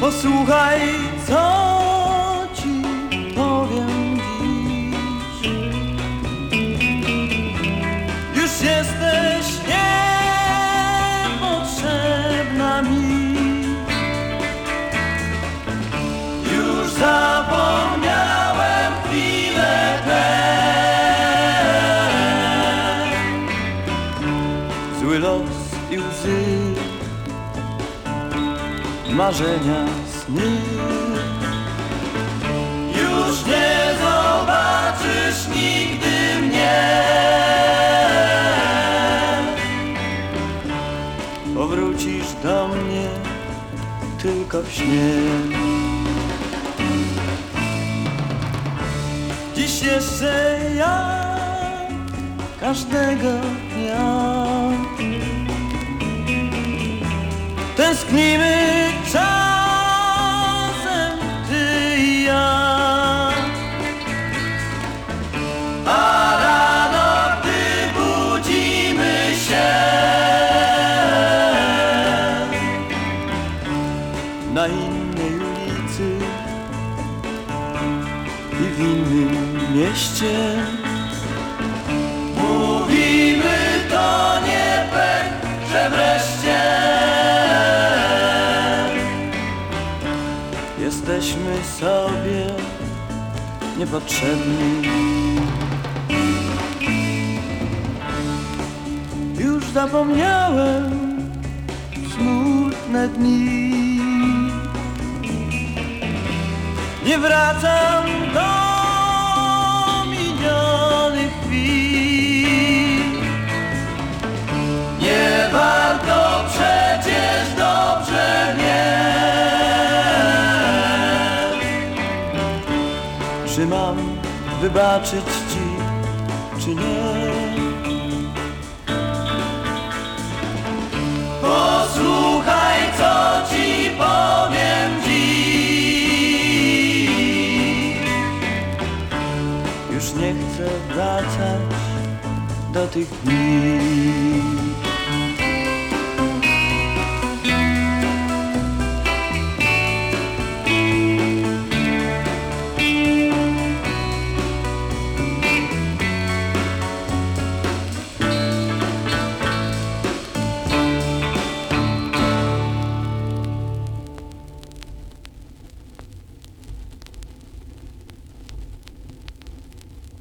Posłuchaj, co ci Los i łzy marzenia sny. Już nie zobaczysz nigdy mnie. Powrócisz do mnie tylko w śnie. Dziś jeszcze ja każdego dnia Tęsknimy czasem ty i ja. A rano gdy budzimy się Na innej ulicy I w innym mieście. Mówimy to nie że wreszcie Jesteśmy sobie niepotrzebni. Już zapomniałem smutne dni. Nie wracam do Czy mam wybaczyć ci, czy nie? Posłuchaj, co ci powiem dziś. Już nie chcę wracać do tych dni